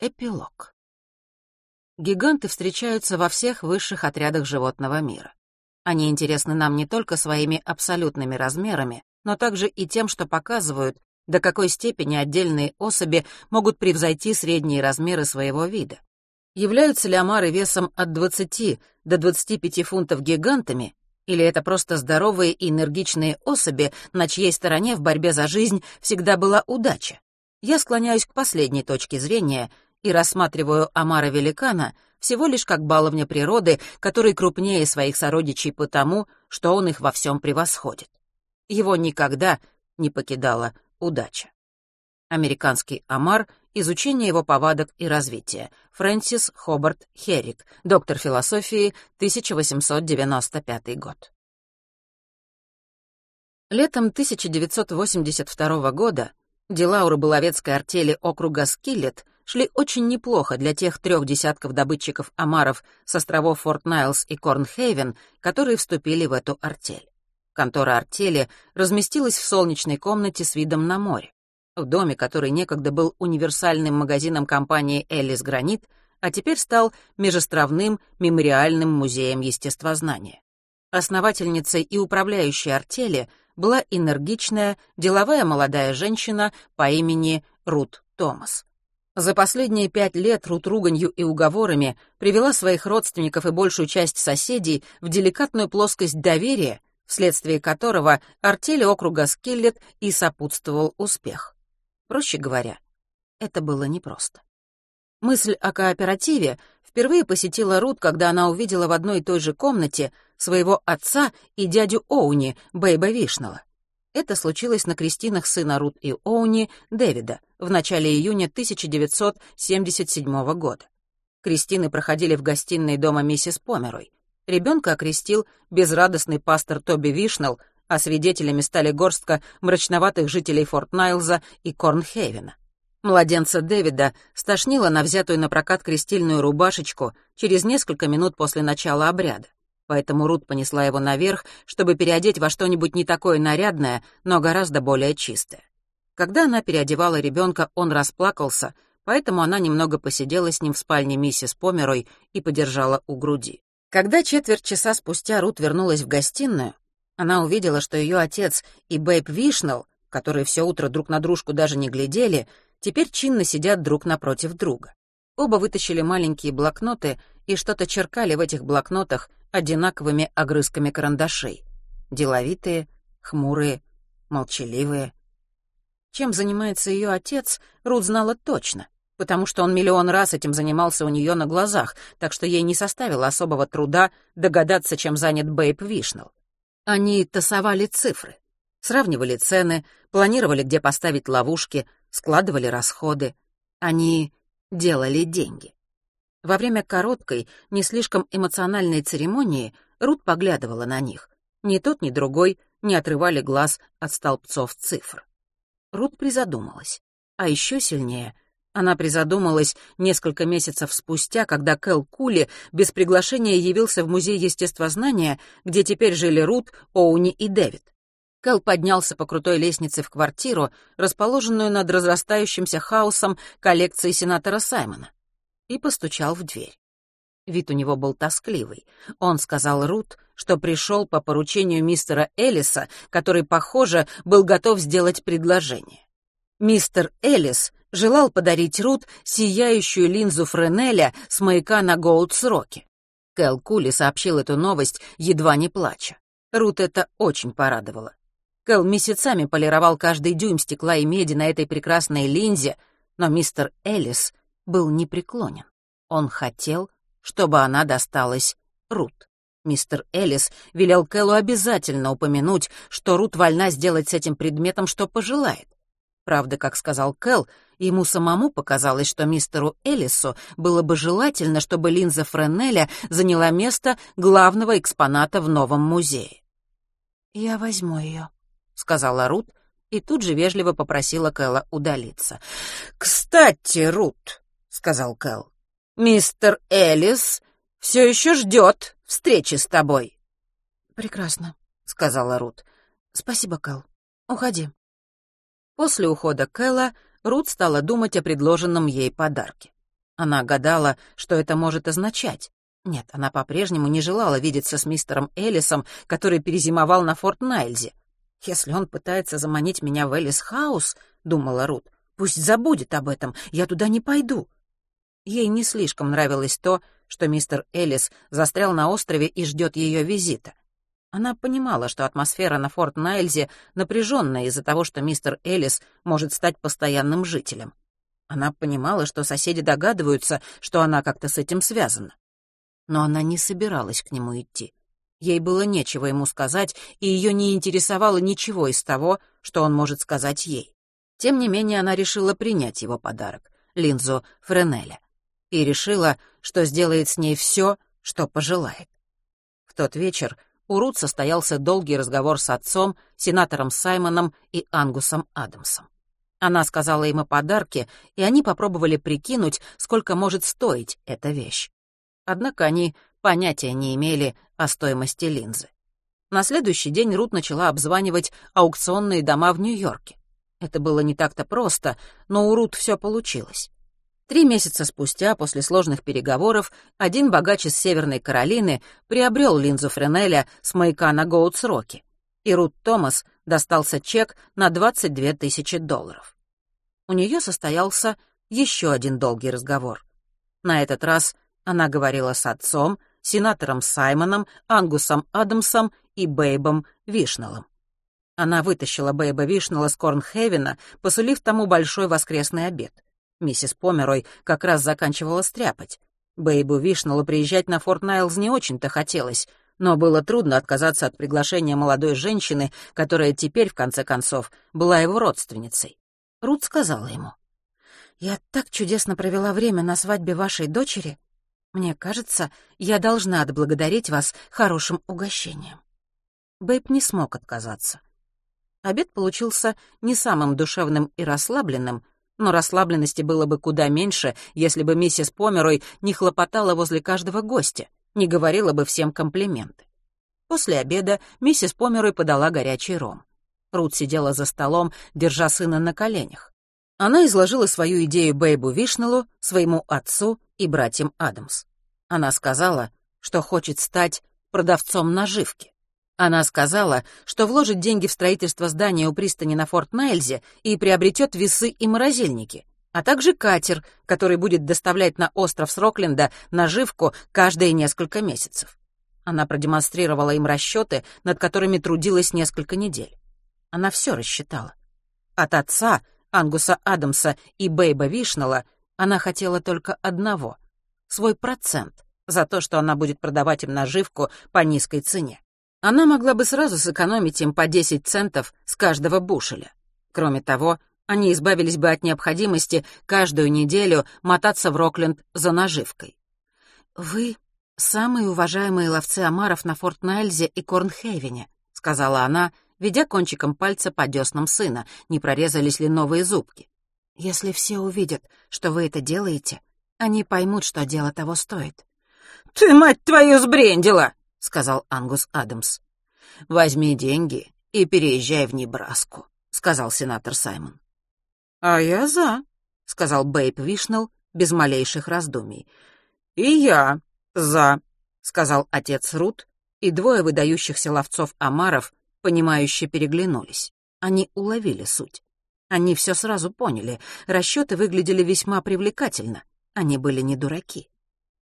Эпилог. Гиганты встречаются во всех высших отрядах животного мира. Они интересны нам не только своими абсолютными размерами, но также и тем, что показывают, до какой степени отдельные особи могут превзойти средние размеры своего вида. Являются ли омары весом от 20 до 25 фунтов гигантами, или это просто здоровые и энергичные особи, на чьей стороне в борьбе за жизнь всегда была удача? Я склоняюсь к последней точке зрения — и рассматриваю Амара Великана всего лишь как баловня природы, который крупнее своих сородичей потому, что он их во всем превосходит. Его никогда не покидала удача. Американский Амар Изучение его повадок и развития. Фрэнсис Хобарт Херрик, доктор философии, 1895 год. Летом 1982 года дела у рыболовецкой артели округа Скиллет шли очень неплохо для тех трех десятков добытчиков омаров с островов Форт Найлс и Корнхейвен, которые вступили в эту артель. Контора артели разместилась в солнечной комнате с видом на море. В доме, который некогда был универсальным магазином компании «Эллис Гранит», а теперь стал межостровным мемориальным музеем естествознания. Основательницей и управляющей артели была энергичная, деловая молодая женщина по имени Рут Томас. За последние пять лет Рут руганью и уговорами привела своих родственников и большую часть соседей в деликатную плоскость доверия, вследствие которого артели округа Скиллет и сопутствовал успех. Проще говоря, это было непросто. Мысль о кооперативе впервые посетила Рут, когда она увидела в одной и той же комнате своего отца и дядю Оуни, Бэйба Вишнелла. Это случилось на крестинах сына Рут и Оуни, Дэвида, в начале июня 1977 года. Крестины проходили в гостиной дома миссис Померой. Ребенка окрестил безрадостный пастор Тоби Вишнелл, а свидетелями стали горстка мрачноватых жителей Форт Найлза и Корнхейвена. Младенца Дэвида стошнило на взятую на прокат крестильную рубашечку через несколько минут после начала обряда поэтому Рут понесла его наверх, чтобы переодеть во что-нибудь не такое нарядное, но гораздо более чистое. Когда она переодевала ребенка, он расплакался, поэтому она немного посидела с ним в спальне миссис Померой и подержала у груди. Когда четверть часа спустя Рут вернулась в гостиную, она увидела, что ее отец и Бэйб Вишнелл, которые все утро друг на дружку даже не глядели, теперь чинно сидят друг напротив друга. Оба вытащили маленькие блокноты и что-то черкали в этих блокнотах, одинаковыми огрызками карандашей. Деловитые, хмурые, молчаливые. Чем занимается ее отец, Рут знала точно, потому что он миллион раз этим занимался у нее на глазах, так что ей не составило особого труда догадаться, чем занят Бэйб Вишнелл. Они тасовали цифры, сравнивали цены, планировали, где поставить ловушки, складывали расходы. Они делали деньги. Во время короткой, не слишком эмоциональной церемонии Рут поглядывала на них. Ни тот, ни другой не отрывали глаз от столбцов цифр. Рут призадумалась. А еще сильнее она призадумалась несколько месяцев спустя, когда Кэл Кули без приглашения явился в Музей естествознания, где теперь жили Рут, Оуни и Дэвид. Кэл поднялся по крутой лестнице в квартиру, расположенную над разрастающимся хаосом коллекции сенатора Саймона и постучал в дверь. Вид у него был тоскливый. Он сказал Рут, что пришел по поручению мистера Эллиса, который, похоже, был готов сделать предложение. Мистер Эллис желал подарить Рут сияющую линзу Френеля с маяка на Гоутс-Роке. Кэл Кули сообщил эту новость, едва не плача. Рут это очень порадовало. Кэл месяцами полировал каждый дюйм стекла и меди на этой прекрасной линзе, но мистер Эллис был непреклонен. Он хотел, чтобы она досталась Рут. Мистер Эллис велел Кэллу обязательно упомянуть, что Рут вольна сделать с этим предметом, что пожелает. Правда, как сказал Кэл, ему самому показалось, что мистеру Эллису было бы желательно, чтобы линза Френеля заняла место главного экспоната в новом музее. «Я возьму ее», — сказала Рут, и тут же вежливо попросила Кэла удалиться. «Кстати, Рут», сказал Кэл. «Мистер Элис все еще ждет встречи с тобой». «Прекрасно», — сказала Рут. «Спасибо, Кэл. Уходи». После ухода Кэла Рут стала думать о предложенном ей подарке. Она гадала, что это может означать. Нет, она по-прежнему не желала видеться с мистером Эллисом, который перезимовал на Форт Найльзе. «Если он пытается заманить меня в Эллис-хаус», — думала Рут, — «пусть забудет об этом, я туда не пойду». Ей не слишком нравилось то, что мистер Эллис застрял на острове и ждет ее визита. Она понимала, что атмосфера на Форт Найльзе напряженная из-за того, что мистер Эллис может стать постоянным жителем. Она понимала, что соседи догадываются, что она как-то с этим связана но она не собиралась к нему идти. Ей было нечего ему сказать, и ее не интересовало ничего из того, что он может сказать ей. Тем не менее, она решила принять его подарок, линзу Френеля, и решила, что сделает с ней все, что пожелает. В тот вечер у Рут состоялся долгий разговор с отцом, сенатором Саймоном и Ангусом Адамсом. Она сказала им о подарке, и они попробовали прикинуть, сколько может стоить эта вещь. Однако они понятия не имели о стоимости линзы. На следующий день Рут начала обзванивать аукционные дома в Нью-Йорке. Это было не так-то просто, но у Рут все получилось. Три месяца спустя, после сложных переговоров, один богач из Северной Каролины приобрел линзу Френеля с маяка на Гоутс-Роке, и Рут Томас достался чек на 22 тысячи долларов. У нее состоялся еще один долгий разговор. На этот раз она говорила с отцом, сенатором Саймоном, Ангусом Адамсом и Бэйбом Вишнеллом. Она вытащила Бэйба Вишнелла с Корнхевена, посулив тому большой воскресный обед. Миссис Померой как раз заканчивала стряпать. Бэйбу Вишнеллу приезжать на Форт Найлз не очень-то хотелось, но было трудно отказаться от приглашения молодой женщины, которая теперь, в конце концов, была его родственницей. Рут сказала ему, «Я так чудесно провела время на свадьбе вашей дочери. Мне кажется, я должна отблагодарить вас хорошим угощением». Бэйб не смог отказаться. Обед получился не самым душевным и расслабленным, но расслабленности было бы куда меньше, если бы миссис Померой не хлопотала возле каждого гостя, не говорила бы всем комплименты. После обеда миссис Померой подала горячий ром. Рут сидела за столом, держа сына на коленях. Она изложила свою идею Бэйбу Вишнеллу, своему отцу и братьям Адамс. Она сказала, что хочет стать продавцом наживки. Она сказала, что вложит деньги в строительство здания у пристани на Форт Найльзе и приобретет весы и морозильники, а также катер, который будет доставлять на остров Срокленда наживку каждые несколько месяцев. Она продемонстрировала им расчеты, над которыми трудилась несколько недель. Она все рассчитала. От отца, Ангуса Адамса и Бейба Вишнелла она хотела только одного — свой процент за то, что она будет продавать им наживку по низкой цене. Она могла бы сразу сэкономить им по 10 центов с каждого бушеля. Кроме того, они избавились бы от необходимости каждую неделю мотаться в Рокленд за наживкой. «Вы — самые уважаемые ловцы омаров на Форт Найльзе и Корнхейвене», — сказала она, ведя кончиком пальца по деснам сына, не прорезались ли новые зубки. Если все увидят, что вы это делаете, они поймут, что дело того стоит. «Ты, мать твою, сбрендила!» — сказал Ангус Адамс. «Возьми деньги и переезжай в Небраску», — сказал сенатор Саймон. «А я за», — сказал Бэйб Вишнелл без малейших раздумий. «И я за», — сказал отец Рут, и двое выдающихся ловцов омаров, понимающе переглянулись. Они уловили суть. Они все сразу поняли. Расчеты выглядели весьма привлекательно. Они были не дураки.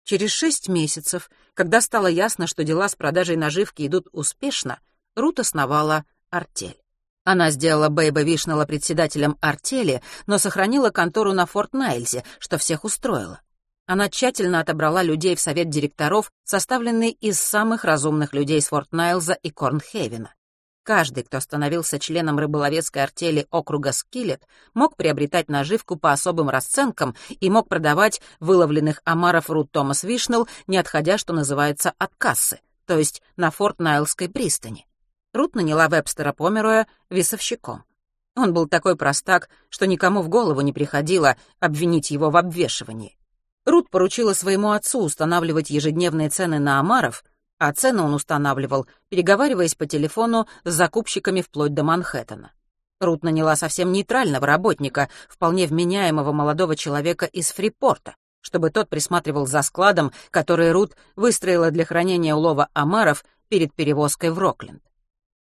Через шесть месяцев, когда стало ясно, что дела с продажей наживки идут успешно, Рут основала артель. Она сделала Бэйба Вишнелла председателем артели, но сохранила контору на Форт Найльзе, что всех устроило. Она тщательно отобрала людей в совет директоров, составленный из самых разумных людей с Форт Найлза и Корнхевена. Каждый, кто становился членом рыболовецкой артели округа Скиллет, мог приобретать наживку по особым расценкам и мог продавать выловленных омаров Рут Томас Вишнелл, не отходя, что называется, от кассы, то есть на Форт Найлской пристани. Рут наняла Вебстера Помероя весовщиком. Он был такой простак, что никому в голову не приходило обвинить его в обвешивании. Рут поручила своему отцу устанавливать ежедневные цены на омаров, а цены он устанавливал, переговариваясь по телефону с закупщиками вплоть до Манхэттена. Рут наняла совсем нейтрального работника, вполне вменяемого молодого человека из Фрипорта, чтобы тот присматривал за складом, который Рут выстроила для хранения улова омаров перед перевозкой в Рокленд.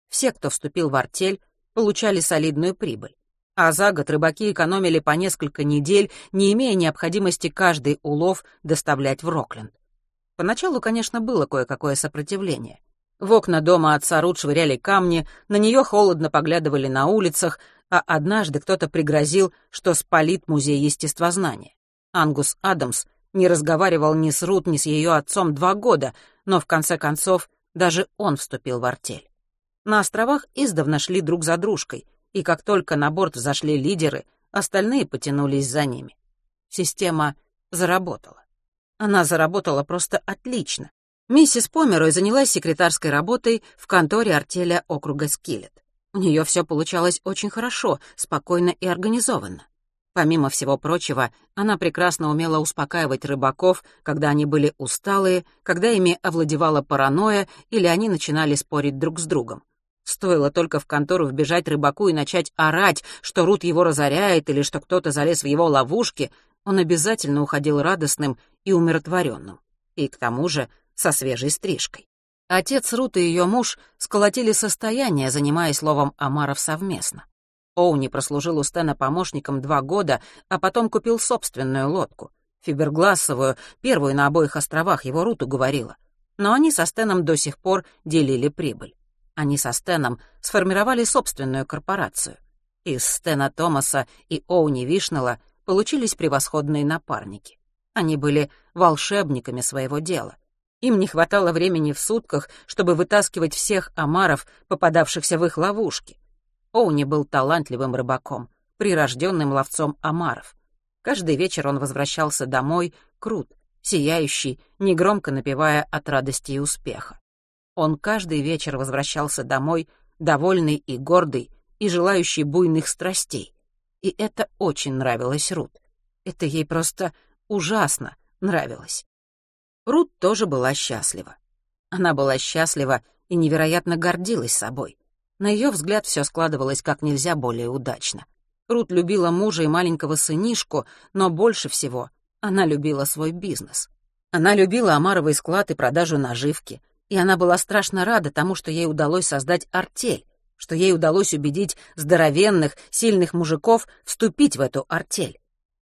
Все, кто вступил в артель, получали солидную прибыль. А за год рыбаки экономили по несколько недель, не имея необходимости каждый улов доставлять в Рокленд. Поначалу, конечно, было кое-какое сопротивление. В окна дома отца Рут швыряли камни, на нее холодно поглядывали на улицах, а однажды кто-то пригрозил, что спалит музей естествознания. Ангус Адамс не разговаривал ни с Рут, ни с ее отцом два года, но в конце концов даже он вступил в артель. На островах издавна шли друг за дружкой, и как только на борт взошли лидеры, остальные потянулись за ними. Система заработала. Она заработала просто отлично. Миссис Померой занялась секретарской работой в конторе артеля округа Скиллет. У нее все получалось очень хорошо, спокойно и организованно. Помимо всего прочего, она прекрасно умела успокаивать рыбаков, когда они были усталые, когда ими овладевала паранойя или они начинали спорить друг с другом. Стоило только в контору вбежать рыбаку и начать орать, что Рут его разоряет или что кто-то залез в его ловушки, он обязательно уходил радостным и умиротворенным. И к тому же со свежей стрижкой. Отец Рут и ее муж сколотили состояние, занимаясь ловом омаров совместно. Оуни прослужил у Стена помощником два года, а потом купил собственную лодку. Фиберглассовую, первую на обоих островах, его Рут уговорила. Но они со Стеном до сих пор делили прибыль. Они со Стеном сформировали собственную корпорацию. Из Стена Томаса и Оуни Вишнелла получились превосходные напарники. Они были волшебниками своего дела — им не хватало времени в сутках, чтобы вытаскивать всех омаров, попадавшихся в их ловушки. Оуни был талантливым рыбаком, прирожденным ловцом омаров. Каждый вечер он возвращался домой, крут, сияющий, негромко напевая от радости и успеха. Он каждый вечер возвращался домой, довольный и гордый, и желающий буйных страстей. И это очень нравилось Рут. Это ей просто ужасно нравилось. Рут тоже была счастлива. Она была счастлива и невероятно гордилась собой. На ее взгляд все складывалось как нельзя более удачно. Рут любила мужа и маленького сынишку, но больше всего она любила свой бизнес. Она любила омаровый склад и продажу наживки, и она была страшно рада тому, что ей удалось создать артель, что ей удалось убедить здоровенных, сильных мужиков вступить в эту артель.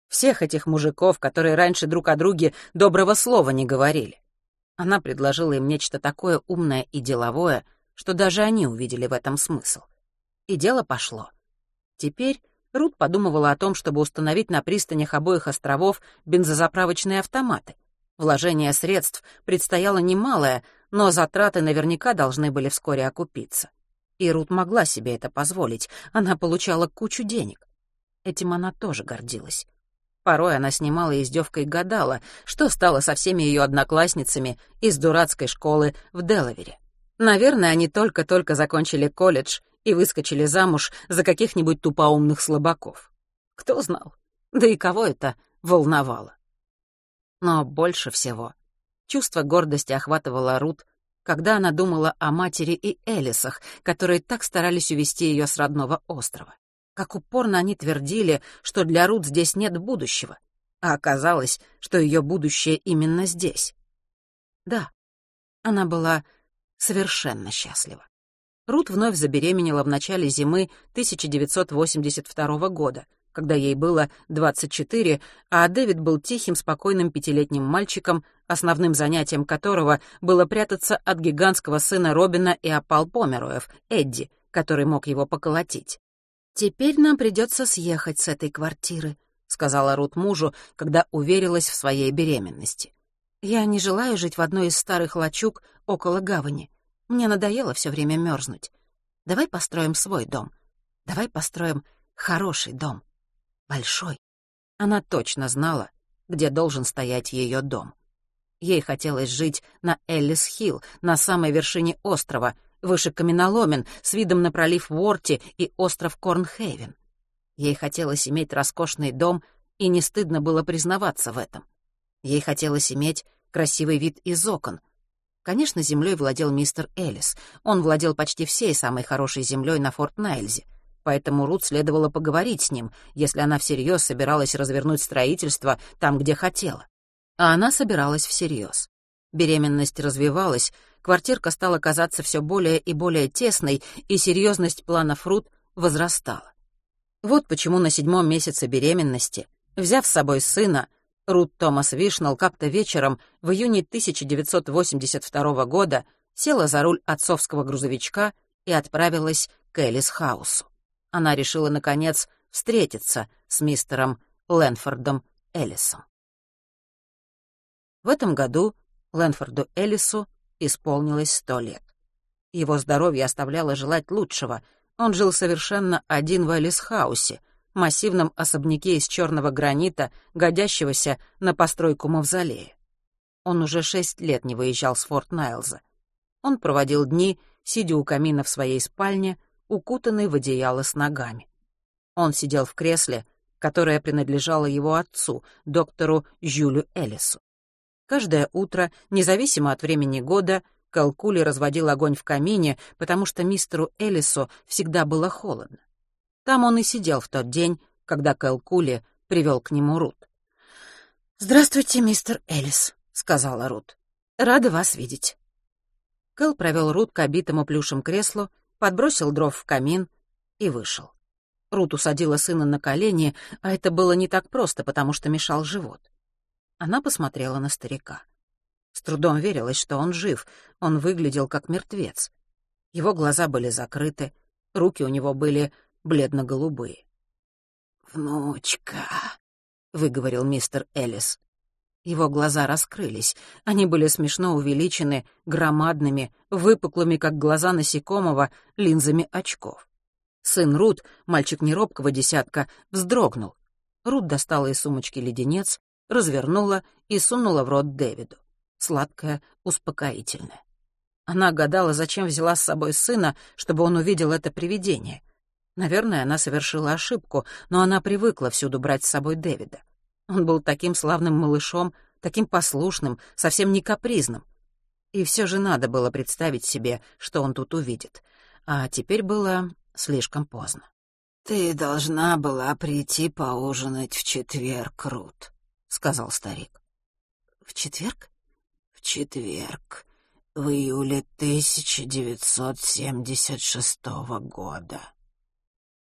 Всех этих мужиков, которые раньше друг о друге доброго слова не говорили. Она предложила им нечто такое умное и деловое, что даже они увидели в этом смысл. И дело пошло. Теперь Рут подумывала о том, чтобы установить на пристанях обоих островов бензозаправочные автоматы. Вложение средств предстояло немалое, но затраты наверняка должны были вскоре окупиться. И Рут могла себе это позволить, она получала кучу денег. Этим она тоже гордилась. Порой она снимала издевкой и гадала, что стало со всеми ее одноклассницами из дурацкой школы в Делавере. Наверное, они только-только закончили колледж и выскочили замуж за каких-нибудь тупоумных слабаков. Кто знал? Да и кого это волновало? Но больше всего чувство гордости охватывало Рут, когда она думала о матери и Элисах, которые так старались увести ее с родного острова. Как упорно они твердили, что для Рут здесь нет будущего, а оказалось, что ее будущее именно здесь. Да, она была совершенно счастлива. Рут вновь забеременела в начале зимы 1982 года, когда ей было 24, а Дэвид был тихим, спокойным пятилетним мальчиком, основным занятием которого было прятаться от гигантского сына Робина и опал Помероев, Эдди, который мог его поколотить. «Теперь нам придется съехать с этой квартиры», — сказала Рут мужу, когда уверилась в своей беременности. «Я не желаю жить в одной из старых лачуг около гавани. Мне надоело все время мерзнуть. Давай построим свой дом. Давай построим хороший дом. Большой». Она точно знала, где должен стоять ее дом. Ей хотелось жить на Эллис-Хилл, на самой вершине острова, выше каменоломен, с видом на пролив Уорти и остров Корнхейвен. Ей хотелось иметь роскошный дом, и не стыдно было признаваться в этом. Ей хотелось иметь красивый вид из окон. Конечно, землей владел мистер Элlis. Он владел почти всей самой хорошей землей на Форт Найльзе. Поэтому Рут следовало поговорить с ним, если она всерьез собиралась развернуть строительство там, где хотела. А она собиралась всерьез. Беременность развивалась, квартирка стала казаться все более и более тесной, и серьезность планов Рут возрастала. Вот почему на седьмом месяце беременности, взяв с собой сына, Рут Томас Вишнал как-то вечером в июне 1982 года села за руль отцовского грузовичка и отправилась к Элис Хаусу. Она решила, наконец, встретиться с мистером Лэнфордом Эллисом. В этом году Лэнфорду Эллису исполнилось сто лет. Его здоровье оставляло желать лучшего. Он жил совершенно один в Эллис-хаусе, массивном особняке из черного гранита, годящегося на постройку мавзолея. Он уже шесть лет не выезжал с Форт Найлза. Он проводил дни, сидя у камина в своей спальне, укутанный в одеяло с ногами. Он сидел в кресле, которое принадлежало его отцу, доктору Жюлю Эллису. Каждое утро, независимо от времени года, Калкули разводил огонь в камине, потому что мистеру Эллису всегда было холодно. Там он и сидел в тот день, когда Калкули привел к нему Рут. «Здравствуйте, мистер Эллис», — сказала Рут. «Рада вас видеть». Кэл провел Рут к обитому плюшем креслу, подбросил дров в камин и вышел. Рут усадила сына на колени, а это было не так просто, потому что мешал живот. Она посмотрела на старика. С трудом верилось, что он жив, он выглядел как мертвец. Его глаза были закрыты, руки у него были бледно-голубые. «Внучка», — выговорил мистер Эллис. Его глаза раскрылись. Они были смешно увеличены, громадными, выпуклыми, как глаза насекомого, линзами очков. Сын Рут, мальчик неробкого десятка, вздрогнул. Рут достала из сумочки леденец, развернула и сунула в рот Дэвиду. Сладкое, успокоительное. Она гадала, зачем взяла с собой сына, чтобы он увидел это привидение. Наверное, она совершила ошибку, но она привыкла всюду брать с собой Дэвида. Он был таким славным малышом, таким послушным, совсем не капризным. И все же надо было представить себе, что он тут увидит. А теперь было слишком поздно. «Ты должна была прийти поужинать в четверг, Рут», — сказал старик. «В четверг?» «В четверг, в июле 1976 года».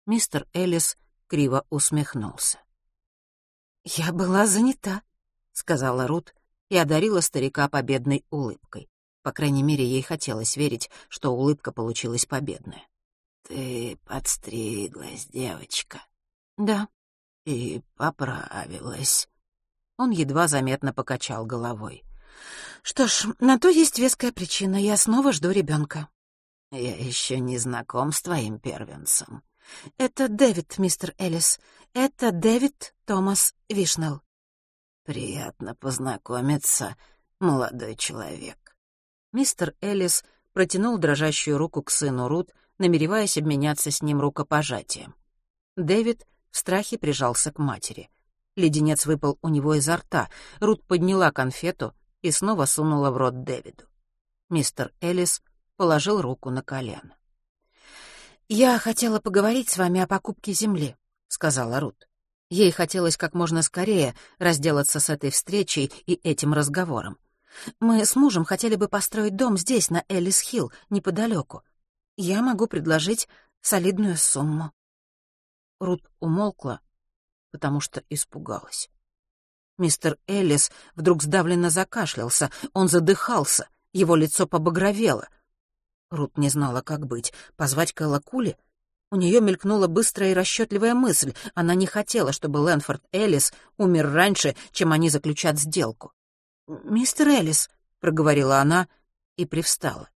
Мистер Эллис криво усмехнулся. «Я была занята», — сказала Рут и одарила старика победной улыбкой. По крайней мере, ей хотелось верить, что улыбка получилась победная. «Ты подстриглась, девочка?» «Да». «И поправилась». Он едва заметно покачал головой. «Что ж, на то есть веская причина. Я снова жду ребенка. «Я еще не знаком с твоим первенцем». «Это Дэвид, мистер Эллис. Это Дэвид Томас Вишнелл». «Приятно познакомиться, молодой человек». Мистер Эллис протянул дрожащую руку к сыну Рут, намереваясь обменяться с ним рукопожатием. Дэвид в страхе прижался к матери. Леденец выпал у него изо рта. Рут подняла конфету и снова сунула в рот Дэвиду. Мистер Эллис положил руку на колено. «Я хотела поговорить с вами о покупке земли», — сказала Рут. Ей хотелось как можно скорее разделаться с этой встречей и этим разговором. «Мы с мужем хотели бы построить дом здесь, на Эллис-Хилл, неподалеку я могу предложить солидную сумму». Рут умолкла, потому что испугалась. Мистер Эллис вдруг сдавленно закашлялся, он задыхался, его лицо побагровело. Рут не знала, как быть, позвать Кэлла Кули? У нее мелькнула быстрая и расчетливая мысль. Она не хотела, чтобы Лэнфорд Эллис умер раньше, чем они заключат сделку. «Мистер Эллис», — проговорила она и привстала.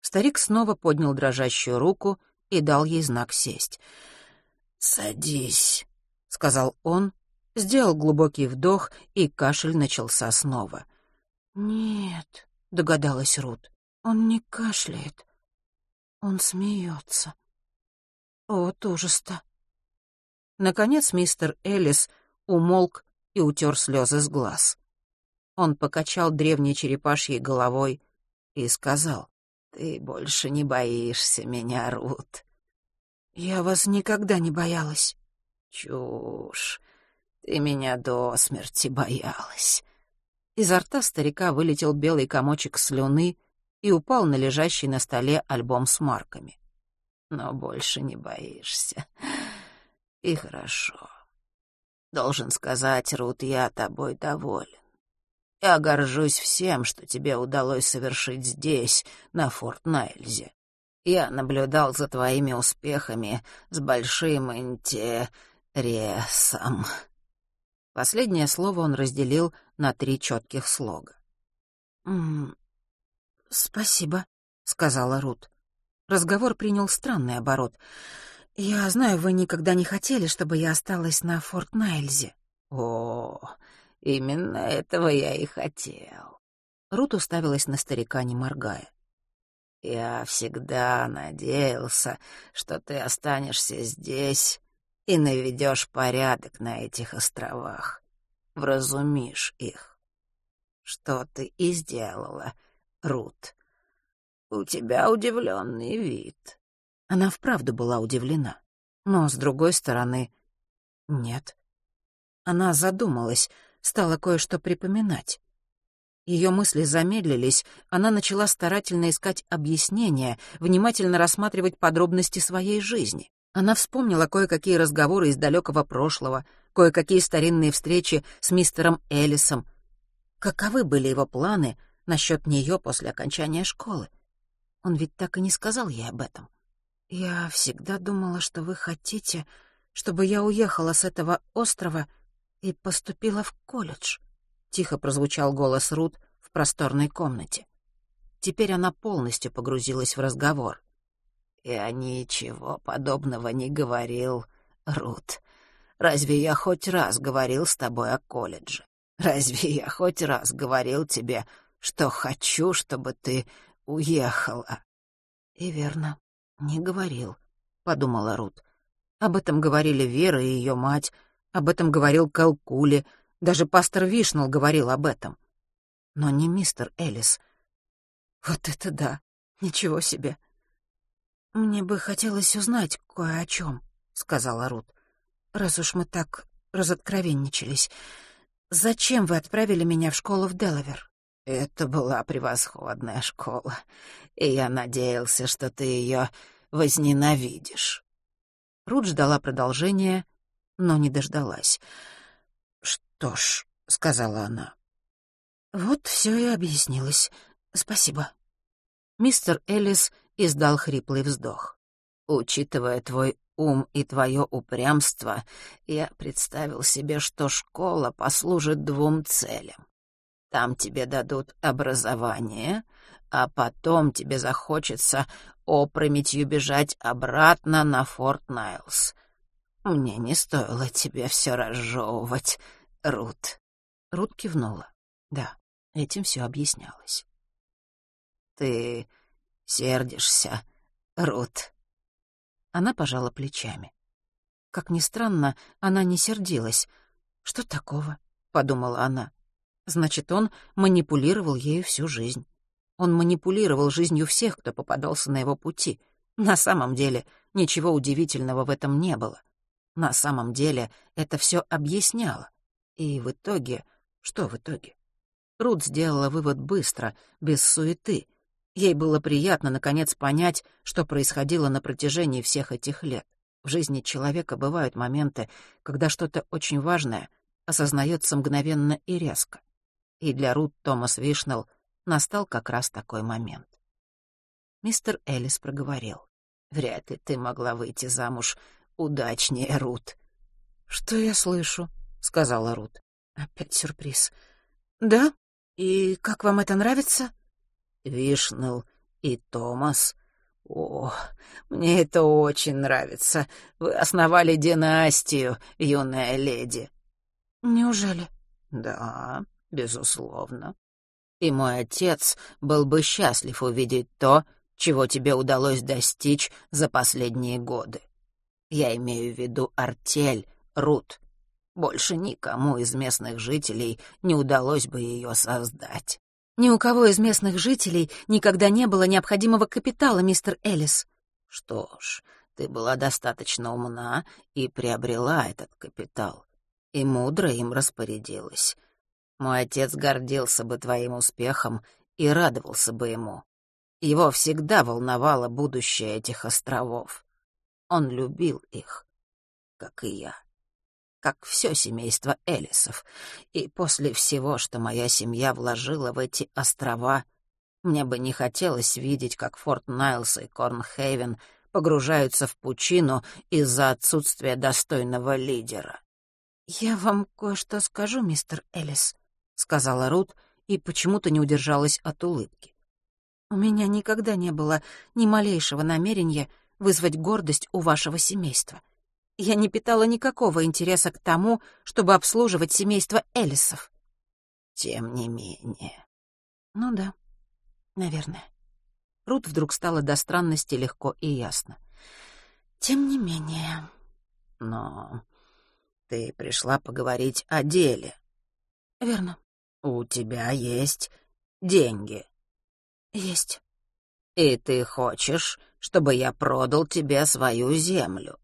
Старик снова поднял дрожащую руку и дал ей знак сесть. «Садись», — сказал он, сделал глубокий вдох, и кашель начался снова. «Нет», — догадалась Рут, — «он не кашляет, он смеется. Вот ужас-то». Наконец мистер Эллис умолк и утер слезы с глаз. Он покачал древней черепашьей головой и сказал, «Ты больше не боишься меня, Рут». «Я вас никогда не боялась». «Чушь. Ты меня до смерти боялась». Изо рта старика вылетел белый комочек слюны и упал на лежащий на столе альбом с марками. «Но больше не боишься. И хорошо. Должен сказать, Рут, я тобой доволен. Я горжусь всем, что тебе удалось совершить здесь, на Форт Найльзе. Я наблюдал за твоими успехами с большим интересом». Последнее слово он разделил на три четких слога. «М спасибо», — сказала Рут. Разговор принял странный оборот. «Я знаю, вы никогда не хотели, чтобы я осталась на Форт Найльзе». «О, именно этого я и хотел». Рут уставилась на старика, не моргая. «Я всегда надеялся, что ты останешься здесь и наведешь порядок на этих островах, вразумишь их. Что ты и сделала, Рут. У тебя удивленный вид. Она вправду была удивлена, но, с другой стороны, нет. Она задумалась, стала кое-что припоминать. Ее мысли замедлились, она начала старательно искать объяснения, внимательно рассматривать подробности своей жизни. Она вспомнила кое-какие разговоры из далекого прошлого, кое-какие старинные встречи с мистером Элисом. Каковы были его планы насчет нее после окончания школы? Он ведь так и не сказал ей об этом. «Я всегда думала, что вы хотите, чтобы я уехала с этого острова и поступила в колледж», — тихо прозвучал голос Рут в просторной комнате. Теперь она полностью погрузилась в разговор. «Я ничего подобного не говорил, Рут. Разве я хоть раз говорил с тобой о колледже? Разве я хоть раз говорил тебе, что хочу, чтобы ты уехала?» «И верно, не говорил», — подумала Рут. Об этом говорили Вера и ее мать, об этом говорил Калкули, даже пастор Вишнал говорил об этом. Но не мистер Элис. Вот это да, ничего себе. «Мне бы хотелось узнать кое о чем», — сказала Рут. «Раз уж мы так разоткровенничались. Зачем вы отправили меня в школу в Делавер?» «Это была превосходная школа, и я надеялся, что ты ее возненавидишь». Рут ждала продолжения, но не дождалась. «Что ж», — сказала она. «Вот все и объяснилось. Спасибо». Мистер Элlis издал хриплый вздох. «Учитывая твой ум и твое упрямство, я представил себе, что школа послужит двум целям. Там тебе дадут образование, а потом тебе захочется опрометью бежать обратно на Форт Найлс. Мне не стоило тебе все разжевывать, Рут». Рут кивнула. Да, этим все объяснялось. «Ты сердишься, Рут?» Она пожала плечами. Как ни странно, она не сердилась. «Что такого?» — подумала она. «Значит, он манипулировал ею всю жизнь. Он манипулировал жизнью всех, кто попадался на его пути. На самом деле, ничего удивительного в этом не было. На самом деле, это все объясняло. И в итоге... Что в итоге? Рут сделала вывод быстро, без суеты — Ей было приятно, наконец, понять, что происходило на протяжении всех этих лет. В жизни человека бывают моменты, когда что-то очень важное осознается мгновенно и резко. И для Рут Томас Вишнелл настал как раз такой момент. Мистер Элlis проговорил. «Вряд ли ты могла выйти замуж удачнее, Рут». «Что я слышу?» — сказала Рут. Опять сюрприз. «Да? И как вам это нравится?» Вишнел и Томас. О, мне это очень нравится. Вы основали династию, юная леди. Неужели? Да, безусловно. И мой отец был бы счастлив увидеть то, чего тебе удалось достичь за последние годы. Я имею в виду артель, Рут. Больше никому из местных жителей не удалось бы ее создать. Ни у кого из местных жителей никогда не было необходимого капитала, мистер Элlis. Что ж, ты была достаточно умна и приобрела этот капитал. И мудро им распорядилась. Мой отец гордился бы твоим успехом и радовался бы ему. Его всегда волновало будущее этих островов. Он любил их, как и я, как все семейство Элисов. И после всего, что моя семья вложила в эти острова, мне бы не хотелось видеть, как Форт Найлс и Корнхейвен погружаются в пучину из-за отсутствия достойного лидера. «Я вам кое-что скажу, мистер Элис», — сказала Рут, и почему-то не удержалась от улыбки. «У меня никогда не было ни малейшего намерения вызвать гордость у вашего семейства. Я не питала никакого интереса к тому, чтобы обслуживать семейство Элисов». «Тем не менее...» «Ну да, наверное». Рут вдруг стало до странности легко и ясно. «Тем не менее...» «Но ты пришла поговорить о деле». «Верно». «У тебя есть деньги». «Есть». «И ты хочешь, чтобы я продал тебе свою землю?»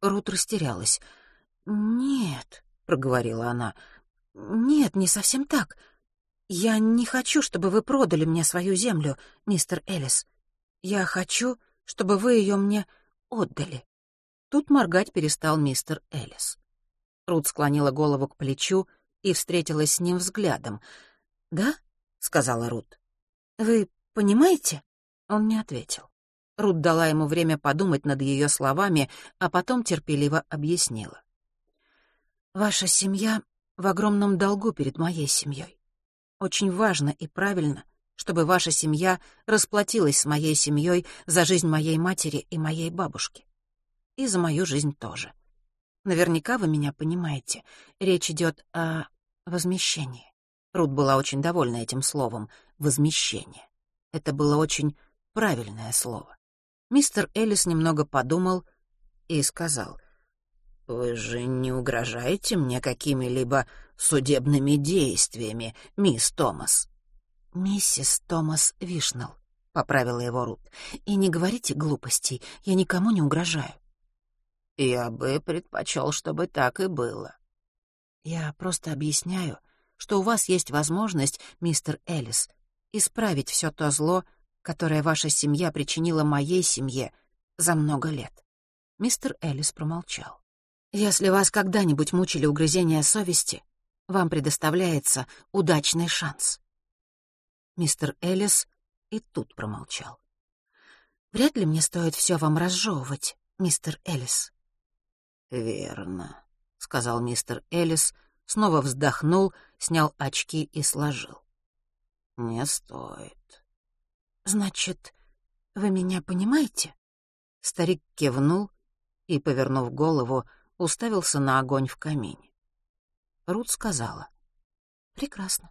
Рут растерялась. «Нет», — проговорила она, — «нет, не совсем так. Я не хочу, чтобы вы продали мне свою землю, мистер Элис. Я хочу, чтобы вы ее мне отдали». Тут моргать перестал мистер Элис. Рут склонила голову к плечу и встретилась с ним взглядом. «Да?» — сказала Рут. «Вы понимаете?» Он не ответил. Рут дала ему время подумать над ее словами, а потом терпеливо объяснила. «Ваша семья в огромном долгу перед моей семьей. Очень важно и правильно, чтобы ваша семья расплатилась с моей семьей за жизнь моей матери и моей бабушки. И за мою жизнь тоже. Наверняка вы меня понимаете. Речь идет о возмещении. Рут была очень довольна этим словом «возмещение». Это было очень правильное слово. Мистер Эллис немного подумал и сказал, «Вы же не угрожаете мне какими-либо судебными действиями, мисс Томас?» «Миссис Томас Вишнелл», — поправила его Рут. «И не говорите глупостей, я никому не угрожаю». «Я бы предпочел, чтобы так и было». «Я просто объясняю, что у вас есть возможность, мистер Эллис, исправить все то зло, которое ваша семья причинила моей семье за много лет». Мистер Эллис промолчал. «Если вас когда-нибудь мучили угрызения совести, вам предоставляется удачный шанс». Мистер Эллис и тут промолчал. «Вряд ли мне стоит все вам разжевывать, мистер Эллис». «Верно», — сказал мистер Эллис, снова вздохнул, снял очки и сложил. «Не стоит». «Значит, вы меня понимаете?» Старик кивнул и, повернув голову, уставился на огонь в камине. Рут сказала. «Прекрасно».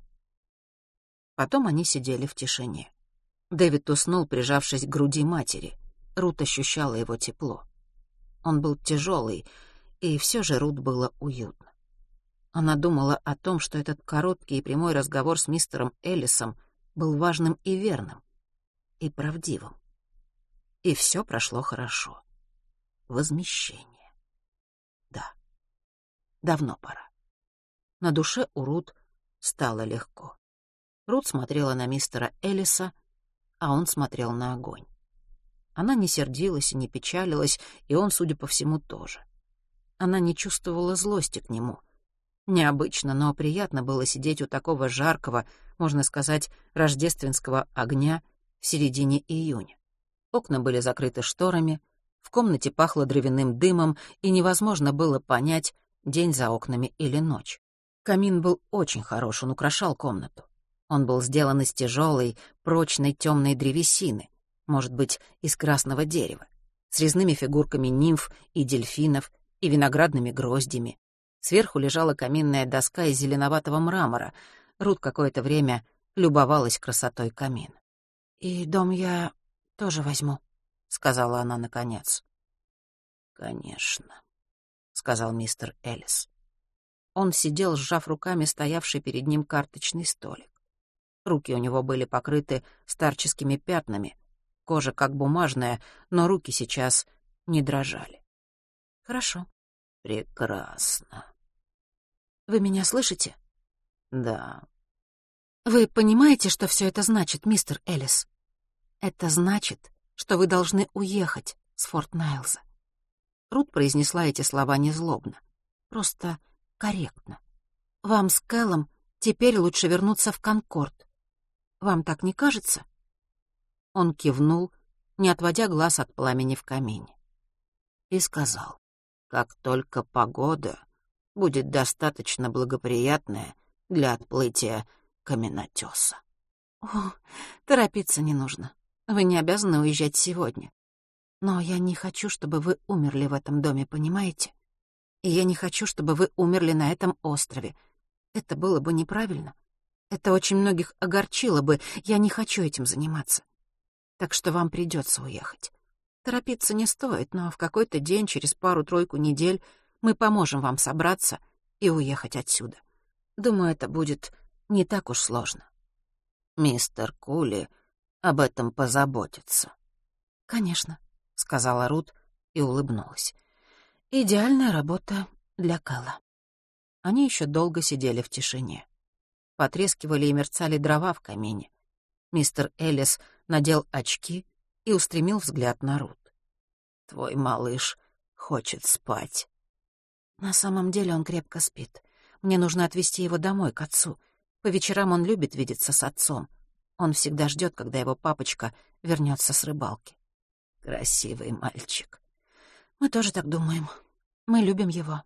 Потом они сидели в тишине. Дэвид уснул, прижавшись к груди матери. Рут ощущала его тепло. Он был тяжелый, и все же Рут было уютно. Она думала о том, что этот короткий и прямой разговор с мистером Эллисом был важным и верным и правдивым. И все прошло хорошо. Возмещение. Да, давно пора. На душе у Рут стало легко. Рут смотрела на мистера Эллиса, а он смотрел на огонь. Она не сердилась и не печалилась, и он, судя по всему, тоже. Она не чувствовала злости к нему. Необычно, но приятно было сидеть у такого жаркого, можно сказать, рождественского огня — в середине июня. Окна были закрыты шторами, в комнате пахло дровяным дымом, и невозможно было понять, день за окнами или ночь. Камин был очень хорош, он украшал комнату. Он был сделан из тяжелой, прочной темной древесины, может быть, из красного дерева, с резными фигурками нимф и дельфинов и виноградными гроздями. Сверху лежала каминная доска из зеленоватого мрамора. Рут какое-то время любовалась красотой камина. «И дом я тоже возьму», — сказала она наконец. «Конечно», — сказал мистер Эллис. Он сидел, сжав руками стоявший перед ним карточный столик. Руки у него были покрыты старческими пятнами, кожа как бумажная, но руки сейчас не дрожали. «Хорошо». «Прекрасно». «Вы меня слышите?» Да. Вы понимаете, что все это значит, мистер Элис? Это значит, что вы должны уехать с Форт Найлза. Рут произнесла эти слова незлобно, просто корректно. Вам с Кэллом теперь лучше вернуться в Конкорд. Вам так не кажется? Он кивнул, не отводя глаз от пламени в камине. И сказал, как только погода будет достаточно благоприятная для отплытия каменотеса. О, торопиться не нужно. Вы не обязаны уезжать сегодня. Но я не хочу, чтобы вы умерли в этом доме, понимаете? И я не хочу, чтобы вы умерли на этом острове. Это было бы неправильно. Это очень многих огорчило бы. Я не хочу этим заниматься. Так что вам придется уехать. Торопиться не стоит, но в какой-то день, через пару-тройку недель, мы поможем вам собраться и уехать отсюда. Думаю, это будет не так уж сложно. Мистер Кули об этом позаботится. Конечно, сказала Рут и улыбнулась. Идеальная работа для Кэлла. Они еще долго сидели в тишине. Потрескивали и мерцали дрова в камине. Мистер Эллис надел очки и устремил взгляд на Рут. «Твой малыш хочет спать». «На самом деле он крепко спит. Мне нужно отвезти его домой, к отцу. По вечерам он любит видеться с отцом. Он всегда ждет, когда его папочка вернется с рыбалки. Красивый мальчик. Мы тоже так думаем. Мы любим его.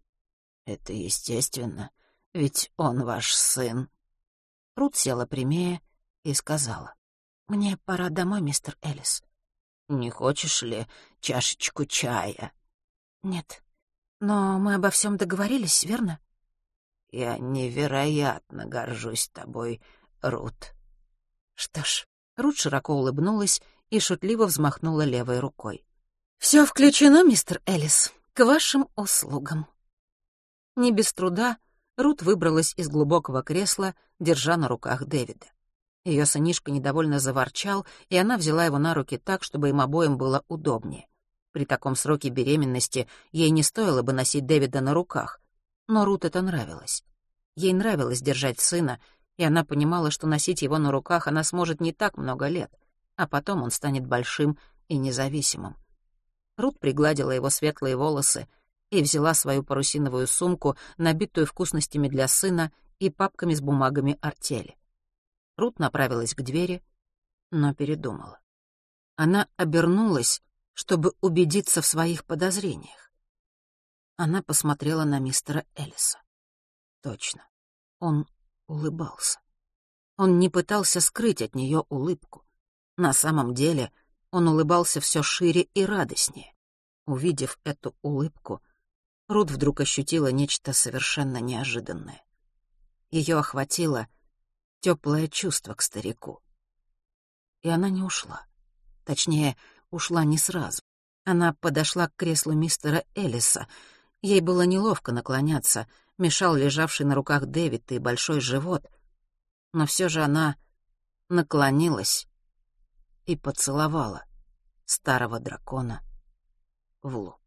Это естественно, ведь он ваш сын. Рут села прямее и сказала. «Мне пора домой, мистер Элис». «Не хочешь ли чашечку чая?» «Нет. Но мы обо всем договорились, верно?» «Я невероятно горжусь тобой, Рут». Что ж, Рут широко улыбнулась и шутливо взмахнула левой рукой. «Все включено, мистер Элис, к вашим услугам». Не без труда Рут выбралась из глубокого кресла, держа на руках Дэвида. Ее сынишка недовольно заворчал, и она взяла его на руки так, чтобы им обоим было удобнее. При таком сроке беременности ей не стоило бы носить Дэвида на руках, но Рут это нравилось. Ей нравилось держать сына, и она понимала, что носить его на руках она сможет не так много лет, а потом он станет большим и независимым. Рут пригладила его светлые волосы и взяла свою парусиновую сумку, набитую вкусностями для сына и папками с бумагами артели. Рут направилась к двери, но передумала. Она обернулась, чтобы убедиться в своих подозрениях. Она посмотрела на мистера Эллиса. Точно, он улыбался. Он не пытался скрыть от нее улыбку. На самом деле он улыбался все шире и радостнее. Увидев эту улыбку, Рут вдруг ощутила нечто совершенно неожиданное. Ее охватило теплое чувство к старику. И она не ушла. Точнее, ушла не сразу. Она подошла к креслу мистера Эллиса. Ей было неловко наклоняться, мешал лежавший на руках Дэвид и большой живот. Но все же она наклонилась и поцеловала старого дракона в лоб.